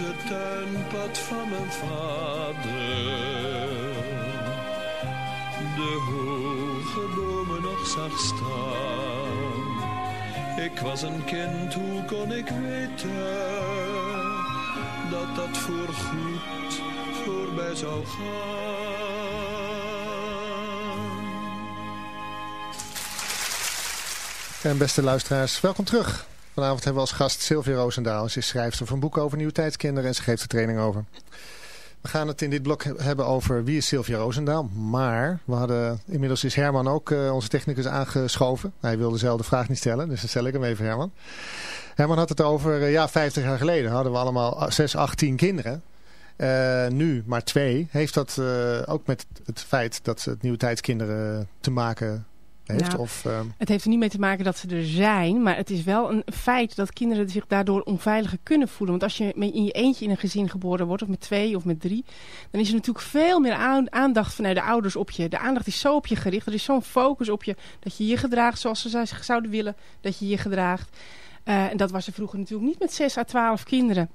langs het tuinpad van mijn vader de hoge bomen nog zag staan. Ik was een kind, hoe kon ik weten dat dat voorgoed voorbij zou gaan? En beste luisteraars, welkom terug. Vanavond hebben we als gast Sylvia Roosendaal. Ze is schrijfster van een boek over nieuwtijdskinderen en ze geeft er training over. We gaan het in dit blok hebben over wie is Sylvia Roosendaal. Maar we hadden, inmiddels is Herman ook uh, onze technicus aangeschoven. Hij wilde dezelfde vraag niet stellen, dus dan stel ik hem even Herman. Herman had het over, uh, ja 50 jaar geleden hadden we allemaal 6, 8, 10 kinderen. Uh, nu maar twee. Heeft dat ook met het feit dat het nieuwtijdskinderen te maken heeft? Of, uh... Het heeft er niet mee te maken dat ze er zijn, maar het is wel een feit dat kinderen zich daardoor onveiliger kunnen voelen. Want als je in je eentje in een gezin geboren wordt, of met twee of met drie, dan is er natuurlijk veel meer aandacht vanuit de ouders op je. De aandacht is zo op je gericht, er is zo'n focus op je, dat je je gedraagt zoals ze zich zouden willen dat je je gedraagt. Uh, en dat was er vroeger natuurlijk niet met 6 à 12 kinderen.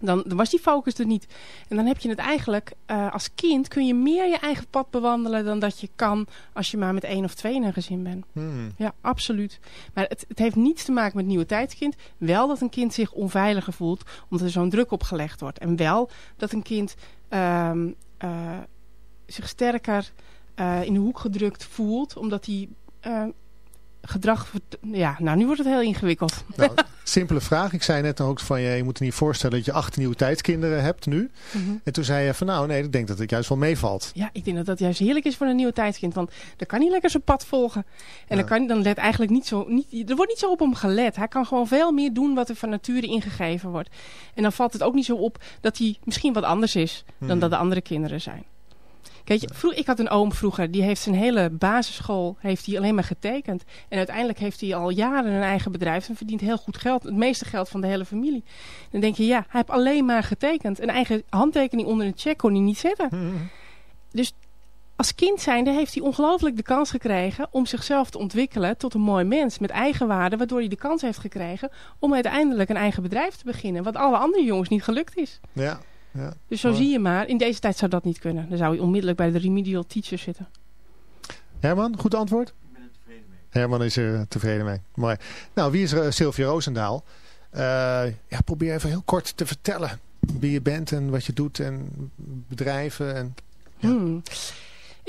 Dan, dan, was die focus er niet. En dan heb je het eigenlijk, uh, als kind kun je meer je eigen pad bewandelen dan dat je kan als je maar met één of twee in een gezin bent. Hmm. Ja, absoluut. Maar het, het, heeft niets te maken met nieuwe tijdskind. Wel dat een kind zich onveiliger voelt omdat er zo'n druk op gelegd wordt. En wel dat een kind uh, uh, zich sterker uh, in de hoek gedrukt voelt omdat hij gedrag... Ja, nou nu wordt het heel ingewikkeld. Nou, simpele vraag. Ik zei net ook van je, je moet je niet voorstellen dat je acht nieuwe tijdskinderen hebt nu. Mm -hmm. En toen zei je van nou nee, ik denk dat het juist wel meevalt. Ja, ik denk dat dat juist heerlijk is voor een nieuwe tijdskind. Want dan kan hij lekker zijn pad volgen. En Ja. dan, kan, dan let eigenlijk niet zo... Niet, er wordt niet zo op hem gelet. Hij kan gewoon veel meer doen wat er van nature ingegeven wordt. En dan valt het ook niet zo op dat hij misschien wat anders is dan Hmm. dat de andere kinderen zijn. Kijk, vroeg, ik had een oom vroeger, die heeft zijn hele basisschool heeft hij alleen maar getekend. En uiteindelijk heeft hij al jaren een eigen bedrijf en verdient heel goed geld. Het meeste geld van de hele familie. Dan denk je, ja, hij heeft alleen maar getekend. Een eigen handtekening onder een check kon hij niet zetten. Hmm. Dus als kind zijnde heeft hij ongelooflijk de kans gekregen om zichzelf te ontwikkelen tot een mooi mens met eigenwaarde. Waardoor hij de kans heeft gekregen om uiteindelijk een eigen bedrijf te beginnen. Wat alle andere jongens niet gelukt is. Ja, ja. Dus zo Mooi. zie je maar, in deze tijd zou dat niet kunnen. Dan zou je onmiddellijk bij de remedial teacher zitten. Herman, goed antwoord? Ik ben er tevreden mee. Herman is er tevreden mee. Mooi. Nou, wie is er, Sylvia Roosendaal? Eh, ja, probeer even heel kort te vertellen wie je bent en wat je doet en bedrijven. En, Ja. Hmm.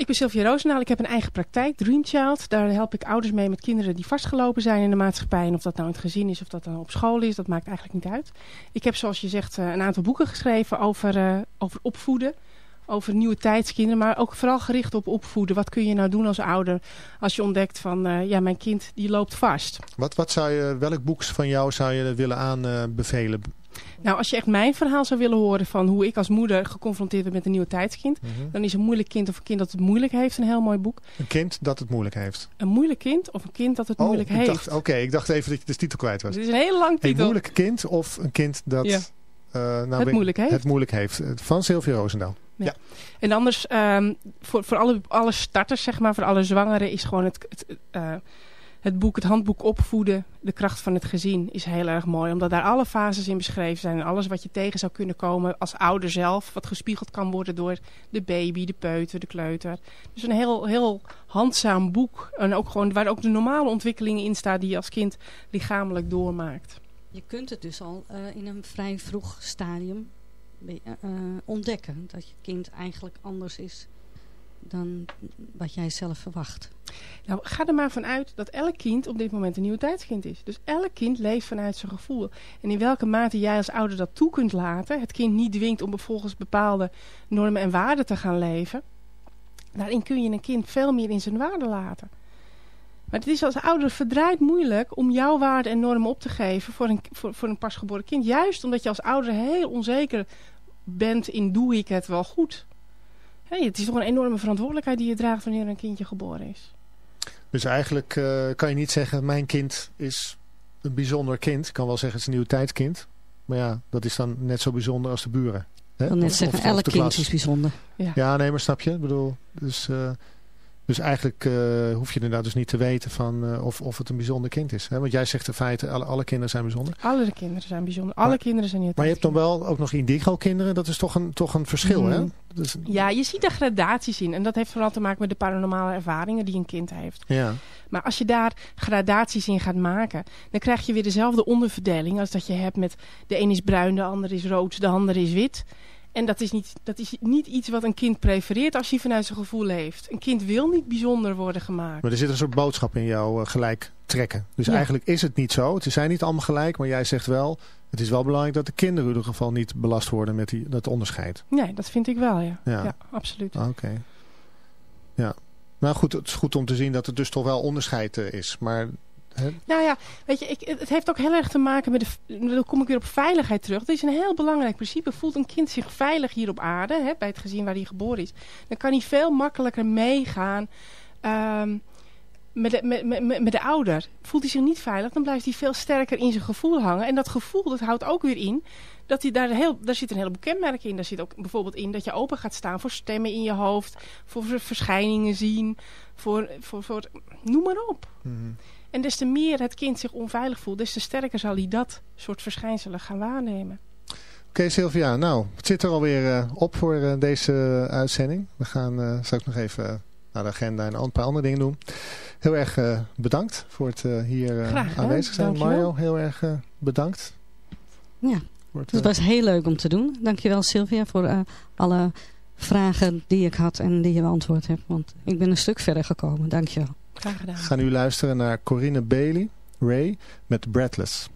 Ik ben Sylvia Roosendaal. Ik heb een eigen praktijk, Dream Child. Daar help ik ouders mee met kinderen die vastgelopen zijn in de maatschappij. En of dat nou in het gezin is of dat dan op school is, dat maakt eigenlijk niet uit. Ik heb zoals je zegt eh, een aantal boeken geschreven over, eh, over opvoeden. Over nieuwe tijdskinderen, maar ook vooral gericht op opvoeden. Wat kun je nou doen als ouder als je ontdekt van, eh, ja, mijn kind die loopt vast. Wat, wat zou je, welk boek van jou zou je willen aanbevelen? Nou, als je echt mijn verhaal zou willen horen van hoe ik als moeder geconfronteerd ben met een nieuw tijdskind. Mhm. Dan is een moeilijk kind of een kind dat het moeilijk heeft een heel mooi boek. Een kind dat het moeilijk heeft. Een moeilijk kind of een kind dat het Oh, moeilijk ik heeft. oké, ik dacht even dat je de titel kwijt was. Het is een hele lang Een titel. moeilijk kind of een kind dat Ja. eh, nou, ik- moeilijk het moeilijk heeft. Van Sylvia Roosendaal. En anders, ehm, voor, voor alle, alle starters, zeg maar, voor alle zwangeren, is gewoon het, het, eh, het boek, het handboek opvoeden, de kracht van het gezin, is heel erg mooi. Omdat daar alle fases in beschreven zijn. En alles wat je tegen zou kunnen komen als ouder zelf, wat gespiegeld kan worden door de baby, de peuter, de kleuter. Dus een heel, heel handzaam boek. En ook gewoon, waar ook de normale ontwikkelingen in staan die je als kind lichamelijk doormaakt. Je kunt het dus al eh, in een vrij vroeg stadium ontdekken. Dat je kind eigenlijk anders is dan wat jij zelf verwacht. Nou, ga er maar vanuit dat elk kind op dit moment een nieuw tijdskind is. Dus elk kind leeft vanuit zijn gevoel. En in welke mate jij als ouder dat toe kunt laten, het kind niet dwingt om volgens bepaalde normen en waarden te gaan leven, daarin kun je een kind veel meer in zijn waarde laten. Maar het is als ouder verdraaid moeilijk om jouw waarden en normen op te geven voor een, voor, voor een pasgeboren kind. Juist omdat je als ouder heel onzeker bent in doe ik het wel goed. Het is toch een enorme verantwoordelijkheid die je draagt wanneer een kindje geboren is. Dus eigenlijk eh, kan je niet zeggen, mijn kind is een bijzonder kind. Ik kan wel zeggen, het is een nieuw tijdskind. Maar ja, dat is dan net zo bijzonder als de buren. Hè? Ik wil net Of- zeggen, of- elk kind klas. is bijzonder. Ja, nee, maar snap je? Ik bedoel, dus, eh, dus eigenlijk eh, hoef je inderdaad dus niet te weten van, eh, of, of het een bijzonder kind is. Hè? Want jij zegt in feite, alle, alle kinderen zijn bijzonder. Alle kinderen zijn bijzonder. Alle Maar- kinderen zijn niet Maar je hebt dan wel ook nog indigo-kinderen. Dat is toch een, toch een verschil, hè? Mm. Dus, Ja, je ziet daar gradaties in. En dat heeft vooral te maken met de paranormale ervaringen die een kind heeft. ja. Maar als je daar gradaties in gaat maken, dan krijg je weer dezelfde onderverdeling als dat je hebt met de een is bruin, de ander is rood, de ander is wit. En dat is, niet, dat is niet iets wat een kind prefereert als hij vanuit zijn gevoel leeft. Een kind wil niet bijzonder worden gemaakt. Maar er zit een soort boodschap in jou eh, gelijk trekken. Dus Ja. eigenlijk is het niet zo. Het zijn niet allemaal gelijk, maar jij zegt wel... het is wel belangrijk dat de kinderen in ieder geval niet belast worden met die, dat onderscheid. Nee, dat vind ik wel, ja. Ja. Ja, absoluut. Ah, Oké. Ja. Nou goed, het is goed om te zien dat er dus toch wel onderscheid eh, is. Maar Nou ja, weet je, ik, het heeft ook heel erg te maken met de. Dan kom ik weer op veiligheid terug. Dat is een heel belangrijk principe. Voelt een kind zich veilig hier op aarde, hè, bij het gezin waar hij geboren is, dan kan hij veel makkelijker meegaan. ehm, met, de, met, met, met de ouder. Voelt hij zich niet veilig, dan blijft hij veel sterker in zijn gevoel hangen. En dat gevoel, dat houdt ook weer in dat hij daar heel, daar zit een heleboel kenmerken in. Daar zit ook bijvoorbeeld in dat je open gaat staan voor stemmen in je hoofd, voor verschijningen zien, voor, voor, voor noem maar op. mhm. En des te meer het kind zich onveilig voelt, des te sterker zal hij dat soort verschijnselen gaan waarnemen. Oké Sylvia, nou, het zit er alweer eh, op voor eh, deze uitzending. We gaan eh, straks nog even eh, naar de agenda en een paar andere dingen doen. Heel erg eh, bedankt voor het eh, hier eh, Graag gedaan, aanwezig zijn. dankjewel. Mario, heel erg eh, bedankt. Ja, het, het eh, was heel leuk om te doen. Dankjewel Sylvia voor eh, alle vragen die ik had en die je beantwoord hebt. Want ik ben een stuk verder gekomen. Dankjewel. Graag gedaan. we gaan nu luisteren naar Corinne Bailey, Ray, met Breathless.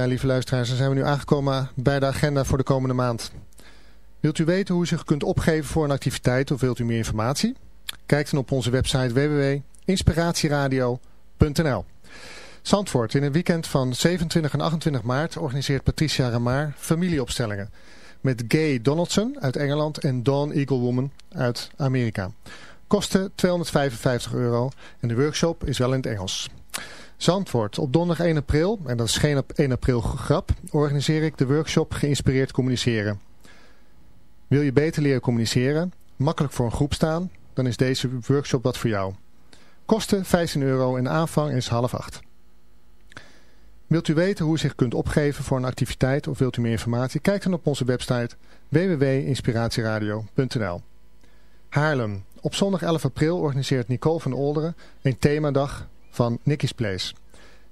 Ja, lieve luisteraars, dan zijn we nu aangekomen bij de agenda voor de komende maand. Wilt u weten hoe u zich kunt opgeven voor een activiteit of wilt u meer informatie? Kijk dan op onze website www.inspiratieradio.nl Zandvoort, in het weekend van 27 en 28 maart organiseert Patricia Ramaar familieopstellingen. Met Gay Donaldson uit Engeland en Dawn Eaglewoman uit Amerika. Kosten 255 euro en de workshop is wel in het Engels. Zandvoort, op donderdag 1 april, en dat is geen op 1 april grap, organiseer ik de workshop Geïnspireerd Communiceren. Wil je beter leren communiceren, makkelijk voor een groep staan, dan is deze workshop wat voor jou. Kosten 15 euro en aanvang is half acht. Wilt u weten hoe u zich kunt opgeven voor een activiteit of wilt u meer informatie? Kijk dan op onze website www.inspiratieradio.nl Haarlem. Op zondag 11 april organiseert Nicole van Olderen een themadag van Nicky's Place.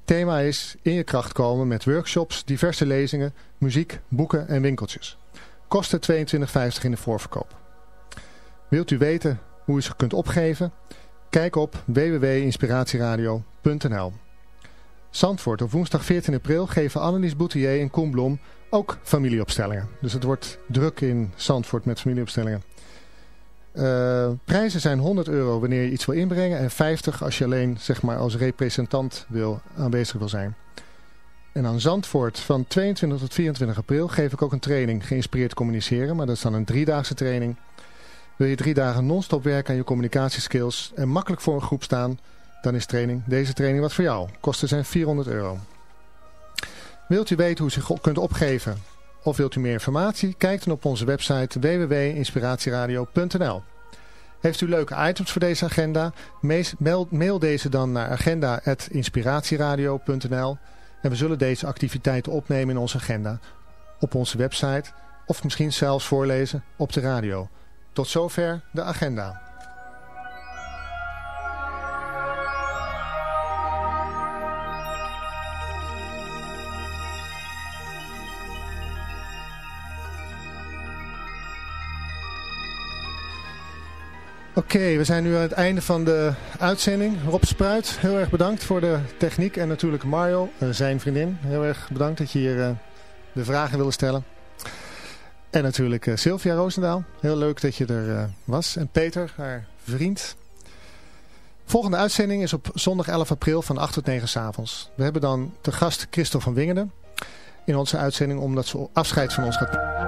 Thema is in je kracht komen met workshops, diverse lezingen, muziek, boeken en winkeltjes. Kosten 22,50 in de voorverkoop. Wilt u weten hoe u zich kunt opgeven? Kijk op www.inspiratieradio.nl Zandvoort. Op woensdag 14 april geven Annelies Boutier en Koen Blom ook familieopstellingen. Dus het wordt druk in Zandvoort met familieopstellingen. Uh, prijzen zijn 100 euro wanneer je iets wil inbrengen en 50 als je alleen zeg maar, als representant wil, aanwezig wil zijn. En aan Zandvoort van 22 tot 24 april geef ik ook een training geïnspireerd communiceren. Maar dat is dan een driedaagse training. Wil je drie dagen non-stop werken aan je communicatieskills en makkelijk voor een groep staan dan is training, deze training wat voor jou. Kosten zijn 400 euro. Wilt u weten hoe u zich kunt opgeven of wilt u meer informatie? Kijk dan op onze website www.inspiratieradio.nl Heeft u leuke items voor deze agenda? Mail deze dan naar agenda.inspiratieradio.nl en we zullen deze activiteiten opnemen in onze agenda op onze website of misschien zelfs voorlezen op de radio. Tot zover de agenda. Oké, we zijn nu aan het einde van de uitzending. Rob Spruit, heel erg bedankt voor de techniek. En natuurlijk Mario, eh, zijn vriendin. Heel erg bedankt dat je hier uh, de vragen wilde stellen. En natuurlijk uh, Sylvia Roosendaal. Heel leuk dat je er was. En Peter, haar vriend. Volgende uitzending is op zondag 11 april van 8 tot 9 s avonds. We hebben dan te gast Christel van Wingerden in onze uitzending omdat ze afscheid van ons gaat...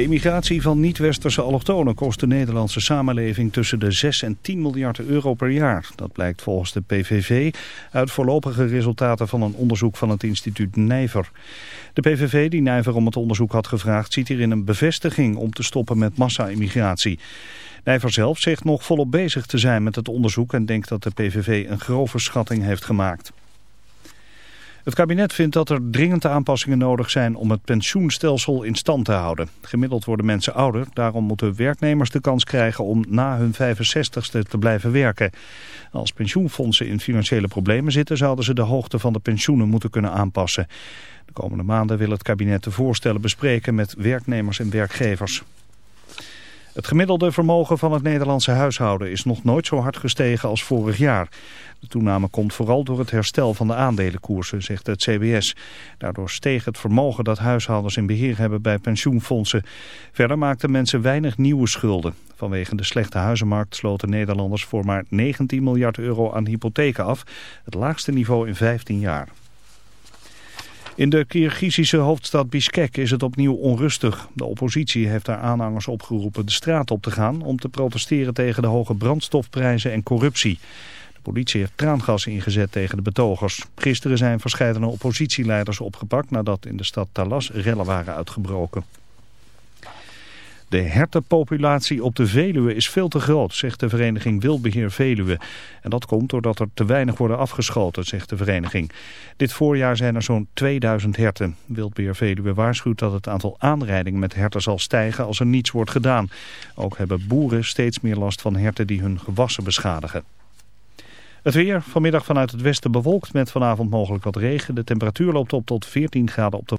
De immigratie van niet-westerse allochtonen kost de Nederlandse samenleving tussen de 6 en 10 miljard euro per jaar. Dat blijkt volgens de PVV uit voorlopige resultaten van een onderzoek van het instituut Nijver. De PVV, die Nijver om het onderzoek had gevraagd, ziet hierin een bevestiging om te stoppen met massa-immigratie. Nijver zelf zegt nog volop bezig te zijn met het onderzoek en denkt dat de PVV een grove schatting heeft gemaakt. Het kabinet vindt dat er dringende aanpassingen nodig zijn om het pensioenstelsel in stand te houden. Gemiddeld worden mensen ouder, daarom moeten werknemers de kans krijgen om na hun 65ste te blijven werken. Als pensioenfondsen in financiële problemen zitten, zouden ze de hoogte van de pensioenen moeten kunnen aanpassen. De komende maanden wil het kabinet de voorstellen bespreken met werknemers en werkgevers. Het gemiddelde vermogen van het Nederlandse huishouden is nog nooit zo hard gestegen als vorig jaar. De toename komt vooral door het herstel van de aandelenkoersen, zegt het CBS. Daardoor steeg het vermogen dat huishoudens in beheer hebben bij pensioenfondsen. Verder maakten mensen weinig nieuwe schulden. Vanwege de slechte huizenmarkt sloten Nederlanders voor maar 19 miljard euro aan hypotheken af. Het laagste niveau in 15 jaar. In de Kirgizische hoofdstad Bishkek is het opnieuw onrustig. De oppositie heeft daar aanhangers opgeroepen de straat op te gaan om te protesteren tegen de hoge brandstofprijzen en corruptie. De politie heeft traangas ingezet tegen de betogers. Gisteren zijn verscheidene oppositieleiders opgepakt nadat in de stad Talas rellen waren uitgebroken. De hertenpopulatie op de Veluwe is veel te groot, zegt de vereniging Wildbeheer Veluwe. En dat komt doordat er te weinig worden afgeschoten, zegt de vereniging. Dit voorjaar zijn er zo'n 2000 herten. Wildbeheer Veluwe waarschuwt dat het aantal aanrijdingen met herten zal stijgen als er niets wordt gedaan. Ook hebben boeren steeds meer last van herten die hun gewassen beschadigen. Het weer vanmiddag vanuit het westen bewolkt met vanavond mogelijk wat regen. De temperatuur loopt op tot 14 graden op de...